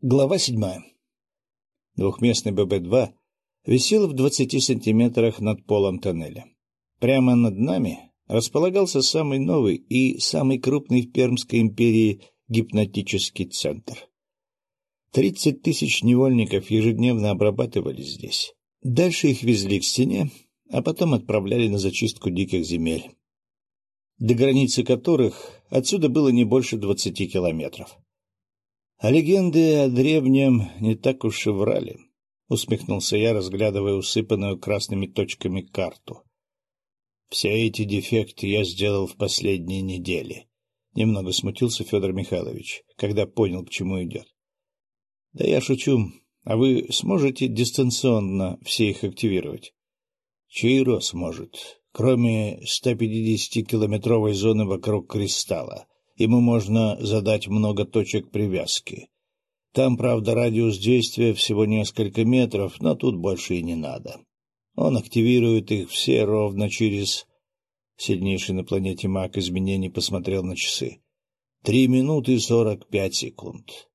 Глава седьмая. Двухместный ББ-2 висел в двадцати сантиметрах над полом тоннеля. Прямо над нами располагался самый новый и самый крупный в Пермской империи гипнотический центр. Тридцать тысяч невольников ежедневно обрабатывались здесь. Дальше их везли к стене, а потом отправляли на зачистку диких земель, до границы которых отсюда было не больше двадцати километров. А легенды о древнем не так уж и врали, — усмехнулся я, разглядывая усыпанную красными точками карту. Все эти дефекты я сделал в последние недели. Немного смутился Федор Михайлович, когда понял, к чему идет. — Да я шучу. А вы сможете дистанционно все их активировать? — Чиро сможет, кроме 150-километровой зоны вокруг кристалла ему можно задать много точек привязки. Там, правда, радиус действия всего несколько метров, но тут больше и не надо. Он активирует их все ровно через... Сильнейший на планете маг изменений посмотрел на часы. Три минуты сорок пять секунд.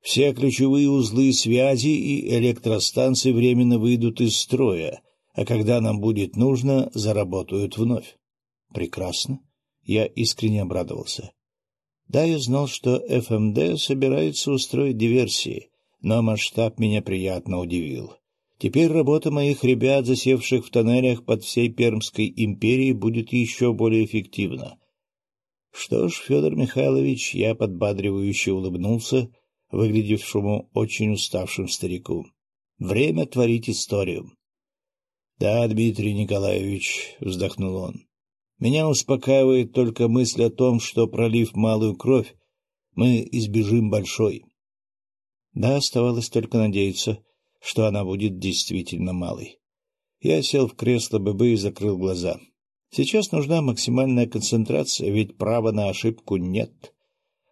Все ключевые узлы связи и электростанции временно выйдут из строя, а когда нам будет нужно, заработают вновь. Прекрасно. Я искренне обрадовался. Да, я знал, что ФМД собирается устроить диверсии, но масштаб меня приятно удивил. Теперь работа моих ребят, засевших в тоннелях под всей Пермской империей, будет еще более эффективна. Что ж, Федор Михайлович, я подбадривающе улыбнулся, выглядевшему очень уставшим старику. Время творить историю. — Да, Дмитрий Николаевич, — вздохнул он, меня успокаивает только мысль о том, что, пролив малую кровь, мы избежим большой. Да, оставалось только надеяться, что она будет действительно малой. Я сел в кресло ББ и закрыл глаза. Сейчас нужна максимальная концентрация, ведь права на ошибку нет.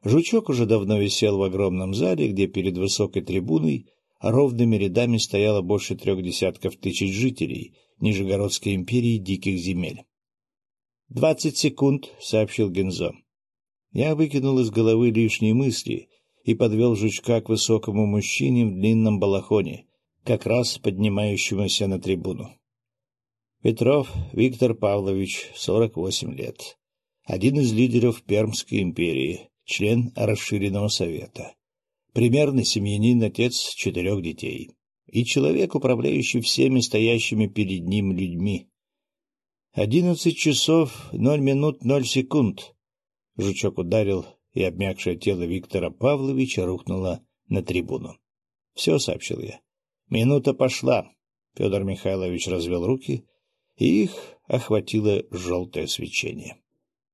Жучок уже давно висел в огромном зале, где перед высокой трибуной ровными рядами стояло больше трех десятков тысяч жителей Нижегородской империи диких земель. — Двадцать секунд, — сообщил Гензо. Я выкинул из головы лишние мысли и подвел жучка к высокому мужчине в длинном балахоне, как раз поднимающемуся на трибуну. Петров Виктор Павлович, сорок восемь лет. Один из лидеров Пермской империи, член расширенного совета. Примерный семьянин, отец четырех детей. И человек, управляющий всеми стоящими перед ним людьми. Одиннадцать часов ноль минут ноль секунд. Жучок ударил, и обмякшее тело Виктора Павловича рухнуло на трибуну. — Все, — сообщил я. — Минута пошла. Федор Михайлович развел руки, и их охватило желтое свечение.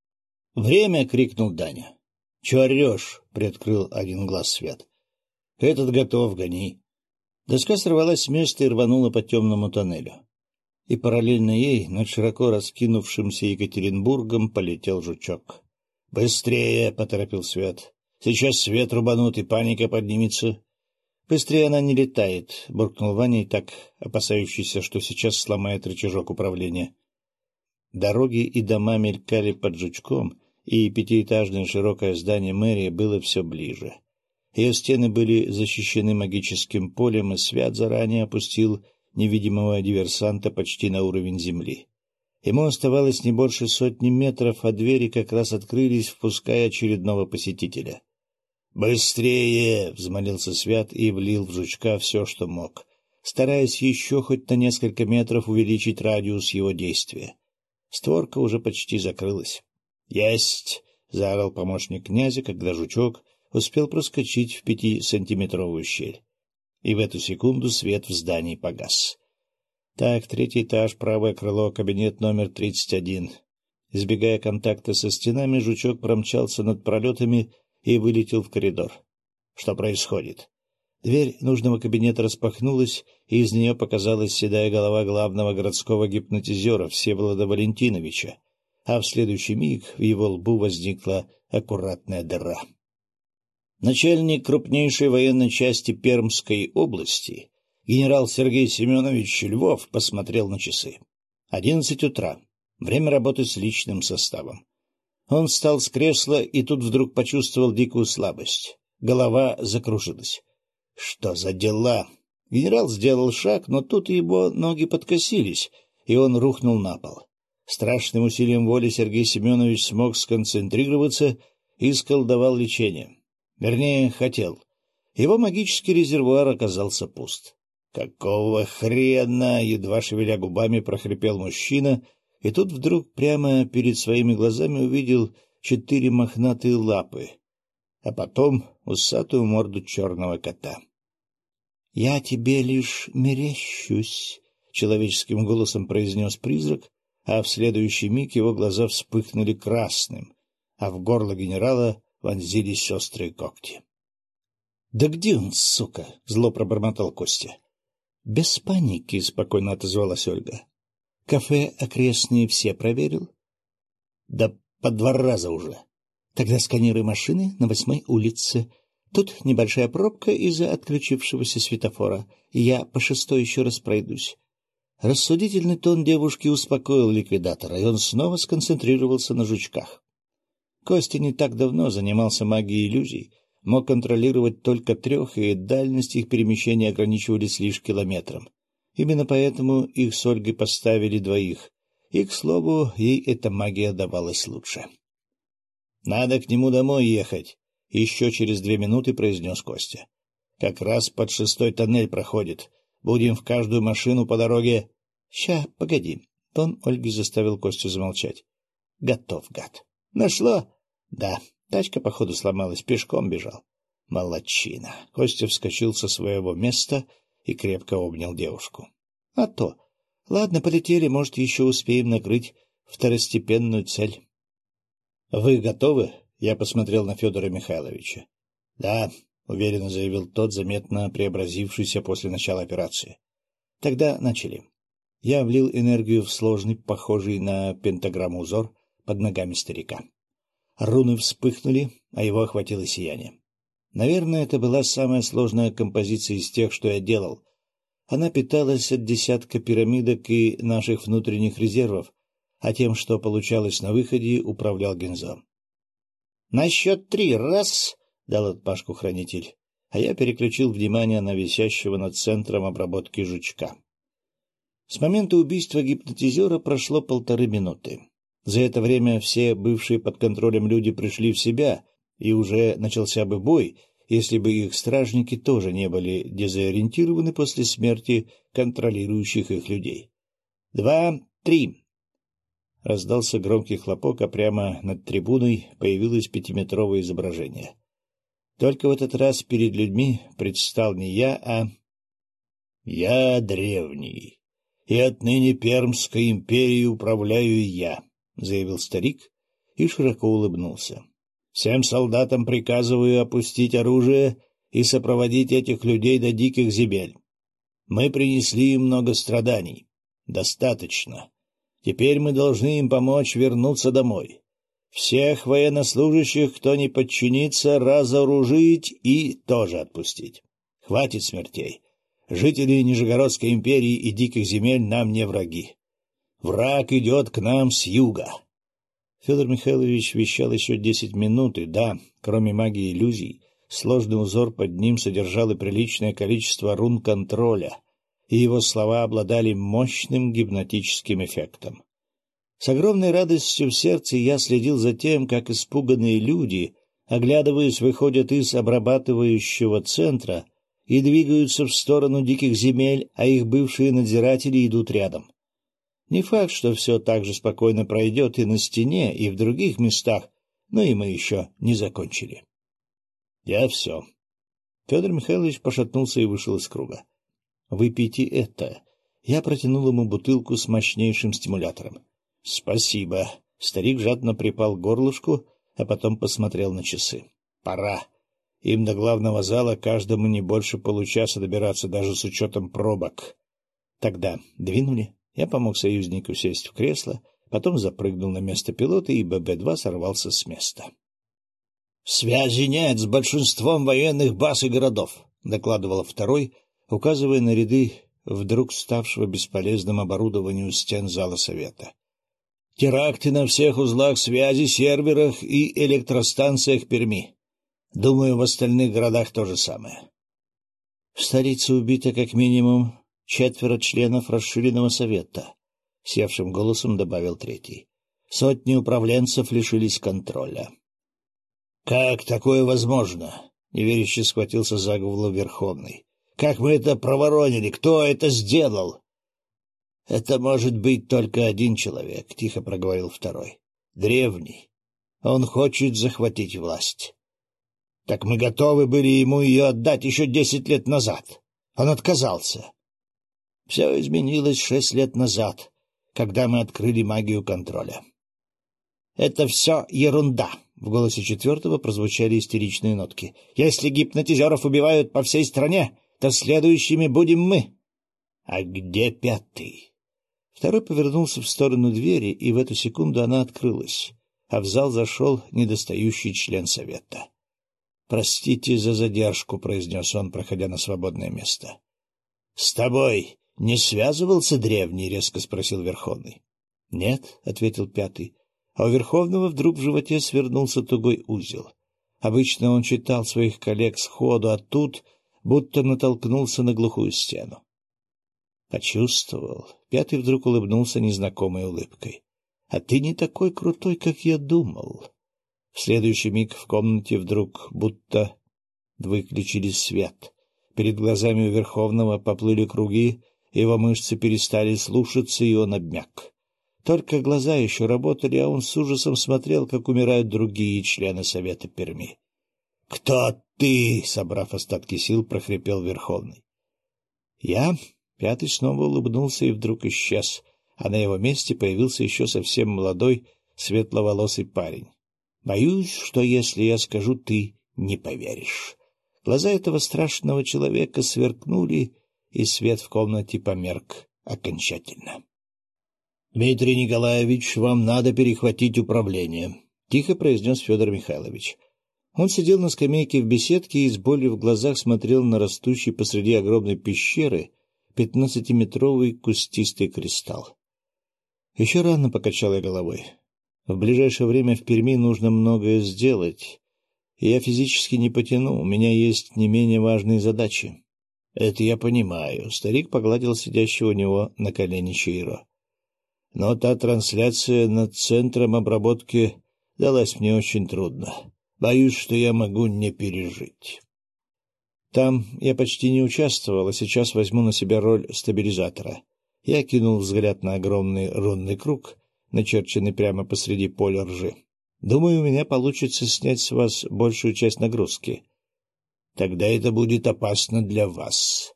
— Время! — крикнул Даня. — Че орешь? — приоткрыл один глаз свет. — Этот готов, гони. Доска сорвалась с места и рванула по темному тоннелю и параллельно ей над широко раскинувшимся Екатеринбургом полетел жучок. «Быстрее!» — поторопил Свет. «Сейчас свет рубанут, и паника поднимется». «Быстрее она не летает», — буркнул Ваня, так опасающийся, что сейчас сломает рычажок управления. Дороги и дома мелькали под жучком, и пятиэтажное широкое здание мэрии было все ближе. Ее стены были защищены магическим полем, и Свят заранее опустил невидимого диверсанта почти на уровень земли. Ему оставалось не больше сотни метров, а двери как раз открылись, впуская очередного посетителя. «Быстрее!» — взмолился Свят и влил в жучка все, что мог, стараясь еще хоть на несколько метров увеличить радиус его действия. Створка уже почти закрылась. «Есть!» — заорал помощник князя, когда жучок успел проскочить в пятисантиметровую щель и в эту секунду свет в здании погас. Так, третий этаж, правое крыло, кабинет номер 31. Избегая контакта со стенами, жучок промчался над пролетами и вылетел в коридор. Что происходит? Дверь нужного кабинета распахнулась, и из нее показалась седая голова главного городского гипнотизера Всеволода Валентиновича, а в следующий миг в его лбу возникла аккуратная дыра. Начальник крупнейшей военной части Пермской области, генерал Сергей Семенович Львов, посмотрел на часы. Одиннадцать утра. Время работы с личным составом. Он встал с кресла и тут вдруг почувствовал дикую слабость. Голова закружилась. Что за дела? Генерал сделал шаг, но тут его ноги подкосились, и он рухнул на пол. Страшным усилием воли Сергей Семенович смог сконцентрироваться и сколдовал лечение. Вернее, хотел. Его магический резервуар оказался пуст. «Какого хрена?» — едва шевеля губами прохрипел мужчина, и тут вдруг прямо перед своими глазами увидел четыре мохнатые лапы, а потом усатую морду черного кота. — Я тебе лишь мерещусь, — человеческим голосом произнес призрак, а в следующий миг его глаза вспыхнули красным, а в горло генерала вонзились острые когти. — Да где он, сука? — зло пробормотал Костя. — Без паники, — спокойно отозвалась Ольга. — Кафе окрестные все проверил? — Да по два раза уже. Тогда сканируй машины на восьмой улице. Тут небольшая пробка из-за отключившегося светофора, я по шестой еще раз пройдусь. Рассудительный тон девушки успокоил ликвидатора, и он снова сконцентрировался на жучках. Костя не так давно занимался магией иллюзий, мог контролировать только трех, и дальность их перемещения ограничивались лишь километром. Именно поэтому их с Ольгой поставили двоих, и, к слову, ей эта магия давалась лучше. — Надо к нему домой ехать, — еще через две минуты произнес Костя. — Как раз под шестой тоннель проходит. Будем в каждую машину по дороге... — Ща, погоди. Тон Ольги заставил Костю замолчать. — Готов, гад. — Нашло? — Да. Тачка, походу, сломалась, пешком бежал. — Молодчина. Костя вскочил со своего места и крепко обнял девушку. — А то. Ладно, полетели, может, еще успеем накрыть второстепенную цель. — Вы готовы? — я посмотрел на Федора Михайловича. — Да, — уверенно заявил тот, заметно преобразившийся после начала операции. — Тогда начали. Я влил энергию в сложный, похожий на пентаграмму узор под ногами старика. Руны вспыхнули, а его охватило сияние. Наверное, это была самая сложная композиция из тех, что я делал, она питалась от десятка пирамидок и наших внутренних резервов, а тем, что получалось на выходе, управлял Гензо. — На счет три, раз! — дал отпашку хранитель, а я переключил внимание на висящего над центром обработки жучка. С момента убийства гипнотизера прошло полторы минуты. За это время все бывшие под контролем люди пришли в себя, и уже начался бы бой, если бы их стражники тоже не были дезориентированы после смерти контролирующих их людей. «Два, три!» Раздался громкий хлопок, а прямо над трибуной появилось пятиметровое изображение. Только в этот раз перед людьми предстал не я, а... «Я древний, и отныне Пермской империей управляю я», — заявил старик и широко улыбнулся. Всем солдатам приказываю опустить оружие и сопроводить этих людей до диких земель. Мы принесли им много страданий. Достаточно. Теперь мы должны им помочь вернуться домой. Всех военнослужащих, кто не подчинится, разоружить и тоже отпустить. Хватит смертей. Жители Нижегородской империи и диких земель нам не враги. Враг идет к нам с юга. Федор Михайлович вещал еще десять минут, и да, кроме магии иллюзий, сложный узор под ним содержал и приличное количество рун контроля, и его слова обладали мощным гипнотическим эффектом. С огромной радостью в сердце я следил за тем, как испуганные люди, оглядываясь, выходят из обрабатывающего центра и двигаются в сторону диких земель, а их бывшие надзиратели идут рядом. Не факт, что все так же спокойно пройдет и на стене, и в других местах, но и мы еще не закончили. Я все. Федор Михайлович пошатнулся и вышел из круга. Выпейте это. Я протянул ему бутылку с мощнейшим стимулятором. Спасибо. Старик жадно припал к горлышку, а потом посмотрел на часы. Пора. Им до главного зала каждому не больше получаса добираться, даже с учетом пробок. Тогда двинули. Я помог союзнику сесть в кресло, потом запрыгнул на место пилота, и ББ-2 сорвался с места. — Связи нет с большинством военных баз и городов, — докладывал второй, указывая на ряды вдруг ставшего бесполезным оборудованию стен зала совета. Теракты на всех узлах связи, серверах и электростанциях Перми. Думаю, в остальных городах то же самое. В столице убито как минимум четверо членов расширенного совета, — севшим голосом добавил третий. Сотни управленцев лишились контроля. — Как такое возможно? — неверяще схватился за голову Верховный. — Как мы это проворонили? Кто это сделал? — Это может быть только один человек, — тихо проговорил второй. — Древний. Он хочет захватить власть. Так мы готовы были ему ее отдать еще десять лет назад. Он отказался. Все изменилось шесть лет назад, когда мы открыли магию контроля. «Это все ерунда!» — в голосе четвертого прозвучали истеричные нотки. «Если гипнотизеров убивают по всей стране, то следующими будем мы!» «А где пятый?» Второй повернулся в сторону двери, и в эту секунду она открылась, а в зал зашел недостающий член совета. — Простите за задержку, — произнес он, проходя на свободное место. — С тобой не связывался древний? — резко спросил Верховный. — Нет, — ответил пятый, а у Верховного вдруг в животе свернулся тугой узел. Обычно он читал своих коллег сходу, а тут будто натолкнулся на глухую стену. Почувствовал. Пятый вдруг улыбнулся незнакомой улыбкой. — А ты не такой крутой, как я думал. В следующий миг в комнате вдруг будто выключили свет. Перед глазами у Верховного поплыли круги, его мышцы перестали слушаться, и он обмяк. Только глаза еще работали, а он с ужасом смотрел, как умирают другие члены Совета Перми. — Кто ты? — собрав остатки сил, прохрипел Верховный. — Я? — Пятый снова улыбнулся и вдруг исчез, а на его месте появился еще совсем молодой, светловолосый парень. Боюсь, что если я скажу, ты не поверишь. Глаза этого страшного человека сверкнули, и свет в комнате померк окончательно. — Дмитрий Николаевич, вам надо перехватить управление, — тихо произнес Федор Михайлович. Он сидел на скамейке в беседке и с болью в глазах смотрел на растущий посреди огромной пещеры пятнадцатиметровый кустистый кристалл. Еще рано покачал я головой. В ближайшее время в Перми нужно многое сделать. Я физически не потяну, у меня есть не менее важные задачи. — Это я понимаю. Старик погладил сидящего у него на колене Чиро. Но та трансляция над центром обработки далась мне очень трудно. Боюсь, что я могу не пережить. Там я почти не участвовал, а сейчас возьму на себя роль стабилизатора. Я кинул взгляд на огромный рунный круг — начерченный прямо посреди поля ржи. Думаю, у меня получится снять с вас большую часть нагрузки. Тогда это будет опасно для вас.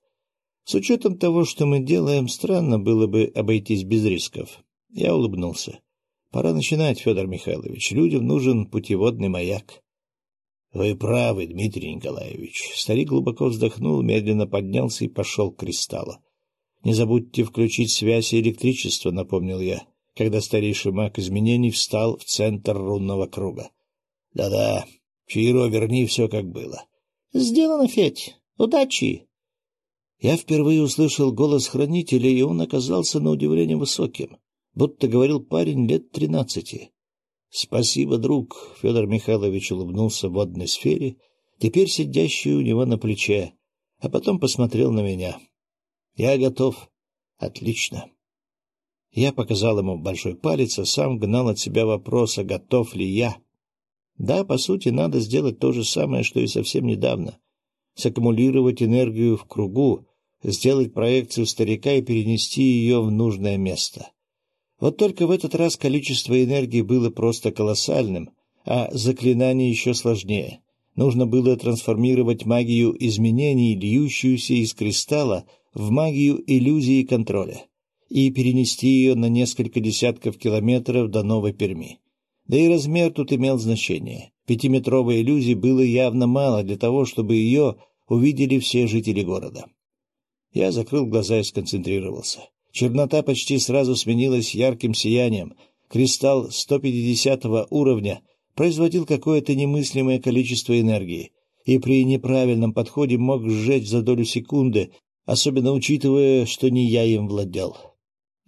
С учетом того, что мы делаем, странно было бы обойтись без рисков. Я улыбнулся. Пора начинать, Федор Михайлович. Людям нужен путеводный маяк. — Вы правы, Дмитрий Николаевич. Старик глубоко вздохнул, медленно поднялся и пошел к кристаллу. — Не забудьте включить связь и электричество, — напомнил я когда старейший маг изменений встал в центр рунного круга. «Да — Да-да, Чиро, верни все, как было. — Сделано, Федь. Удачи! Я впервые услышал голос хранителя, и он оказался на удивление высоким, будто говорил парень лет тринадцати. — Спасибо, друг, — Федор Михайлович улыбнулся в водной сфере, теперь сидящий у него на плече, а потом посмотрел на меня. — Я готов. — Отлично. Я показал ему большой палец, а сам гнал от себя вопрос, а готов ли я. Да, по сути, надо сделать то же самое, что и совсем недавно. Саккумулировать энергию в кругу, сделать проекцию старика и перенести ее в нужное место. Вот только в этот раз количество энергии было просто колоссальным, а заклинание еще сложнее. Нужно было трансформировать магию изменений, льющуюся из кристалла, в магию иллюзии контроля и перенести ее на несколько десятков километров до Новой Перми. Да и размер тут имел значение. Пятиметровой иллюзии было явно мало для того, чтобы ее увидели все жители города. Я закрыл глаза и сконцентрировался. Чернота почти сразу сменилась ярким сиянием. Кристалл 150 уровня производил какое-то немыслимое количество энергии, и при неправильном подходе мог сжечь за долю секунды, особенно учитывая, что не я им владел.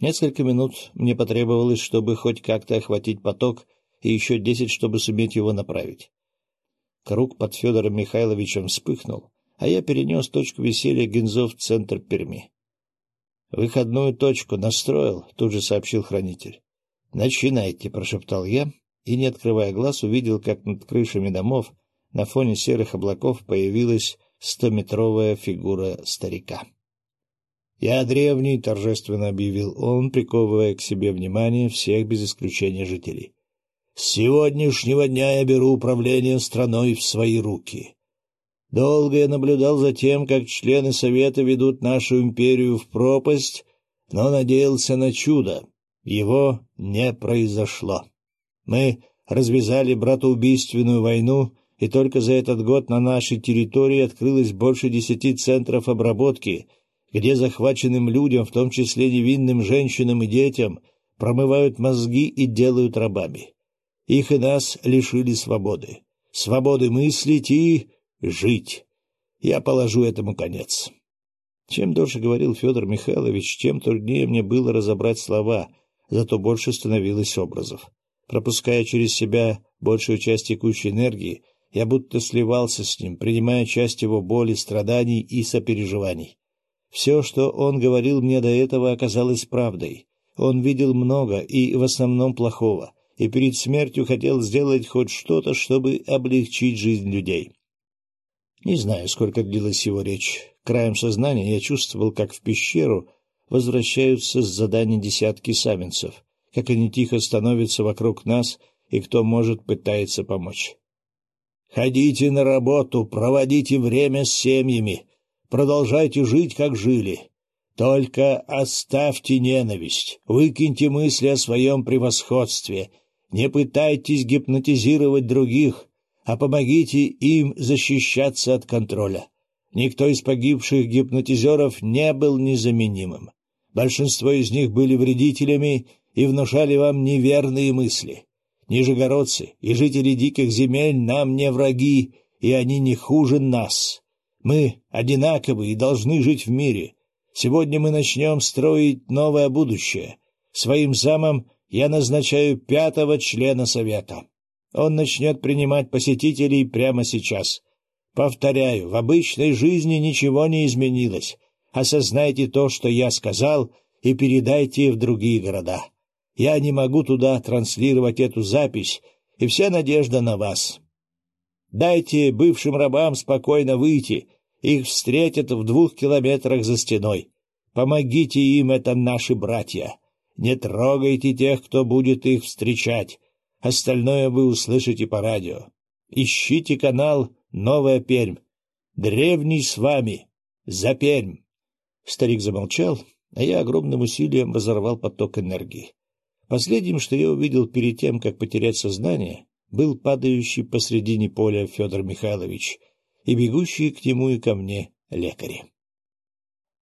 Несколько минут мне потребовалось, чтобы хоть как-то охватить поток, и еще десять, чтобы суметь его направить. Круг под Федором Михайловичем вспыхнул, а я перенес точку веселья Гензов в центр Перми. — Выходную точку настроил, — тут же сообщил хранитель. — Начинайте, — прошептал я, и, не открывая глаз, увидел, как над крышами домов на фоне серых облаков появилась стометровая фигура старика. — Я древний, — торжественно объявил он, приковывая к себе внимание всех без исключения жителей. — С сегодняшнего дня я беру управление страной в свои руки. Долго я наблюдал за тем, как члены Совета ведут нашу империю в пропасть, но надеялся на чудо. Его не произошло. Мы развязали братоубийственную войну, и только за этот год на нашей территории открылось больше десяти центров обработки, где захваченным людям, в том числе невинным женщинам и детям, промывают мозги и делают рабами. Их и нас лишили свободы. Свободы мыслить и жить. Я положу этому конец. Чем дольше говорил Федор Михайлович, тем труднее мне было разобрать слова, зато больше становилось образов. Пропуская через себя большую часть текущей энергии, я будто сливался с ним, принимая часть его боли, страданий и сопереживаний. Все, что он говорил мне до этого, оказалось правдой. Он видел много и в основном плохого, и перед смертью хотел сделать хоть что-то, чтобы облегчить жизнь людей. Не знаю, сколько длилась его речь. Краем сознания я чувствовал, как в пещеру возвращаются с задания десятки савинцев, как они тихо становятся вокруг нас, и кто может, пытается помочь. «Ходите на работу, проводите время с семьями, продолжайте жить, как жили. Только оставьте ненависть, выкиньте мысли о своем превосходстве, не пытайтесь гипнотизировать других» а помогите им защищаться от контроля. Никто из погибших гипнотизеров не был незаменимым. Большинство из них были вредителями и внушали вам неверные мысли. Нижегородцы и жители диких земель нам не враги, и они не хуже нас. Мы одинаковы и должны жить в мире. Сегодня мы начнем строить новое будущее. Своим замом я назначаю пятого члена Совета. Он начнет принимать посетителей прямо сейчас. Повторяю, в обычной жизни ничего не изменилось. Осознайте то, что я сказал, и передайте в другие города. Я не могу туда транслировать эту запись, и вся надежда на вас. Дайте бывшим рабам спокойно выйти, их встретят в двух километрах за стеной. Помогите им, это наши братья. Не трогайте тех, кто будет их встречать. Остальное вы услышите по радио. Ищите канал «Новая Пермь». Древний с вами. За Пермь. Старик замолчал, а я огромным усилием разорвал поток энергии. Последним, что я увидел перед тем, как потерять сознание, был падающий посредине поля Федор Михайлович и бегущие к нему и ко мне лекари.